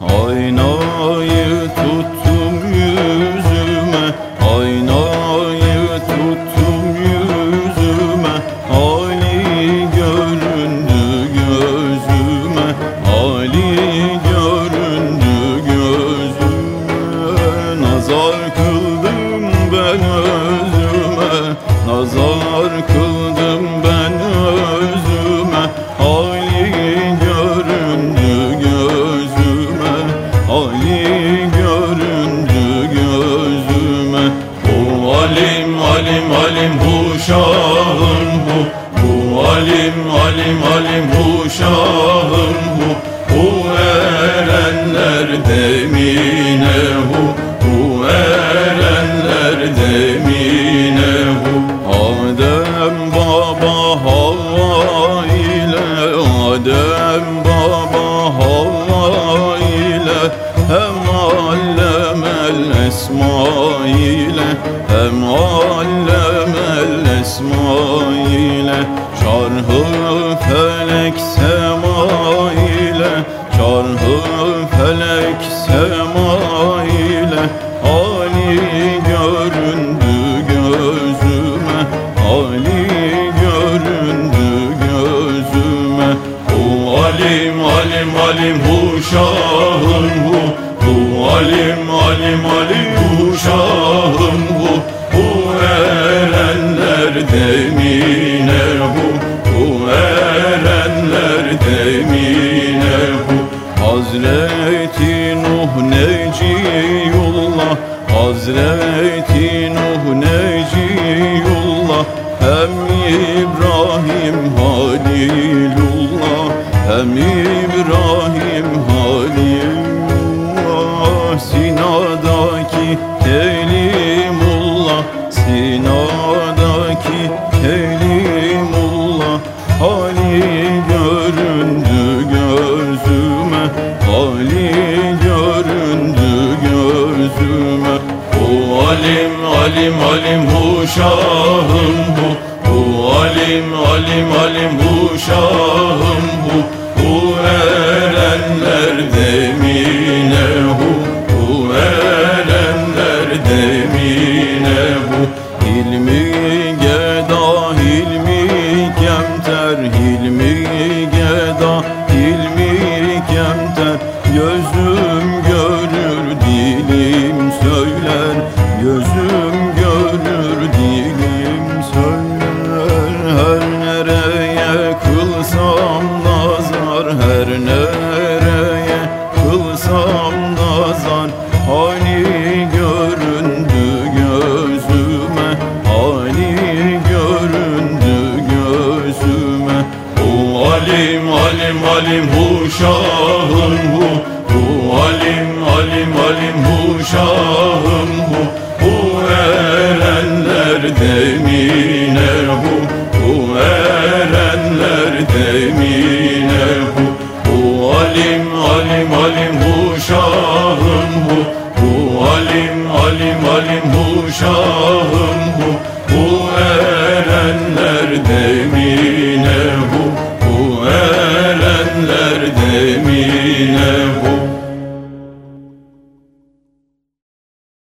Aynayı alim bu şahın bu. Bu alim alim alim bu şahın bu. Bu erenler demine hu Bu erenler demine hu Adem baba Havva ile Adem baba Havva ile Hem allemel esma ile Hem allemel esma ile Şarhı felek sema ile Şarhı felek sema ile Ali göründü gözüme Ali göründü gözüme. Bu alim alim alim bu şahın bu. Bu alim alim alim bu Bu erenler demine bu erenler demine bu. Hazreti Nuh Neciyullah Hazreti Nuh Neciyullah Hem İbrahim Halilullah Hem İbrahim Halilullah. Sinadaki Kelimullah Ali göründü gözüme. Ali göründü gözüme. Bu alim alim alim bu şahım bu. Bu alim alim alim bu şahım bu. Bu erenler demine hu Bu erenler demine hu Hilmi Her nereye kılsam nazar Hani göründü gözüme Hani göründü gözüme. Bu alim alim alim bu şahın bu. Bu alim alim alim bu şahın bu. Bu erenler demine alim alim bu erenler demine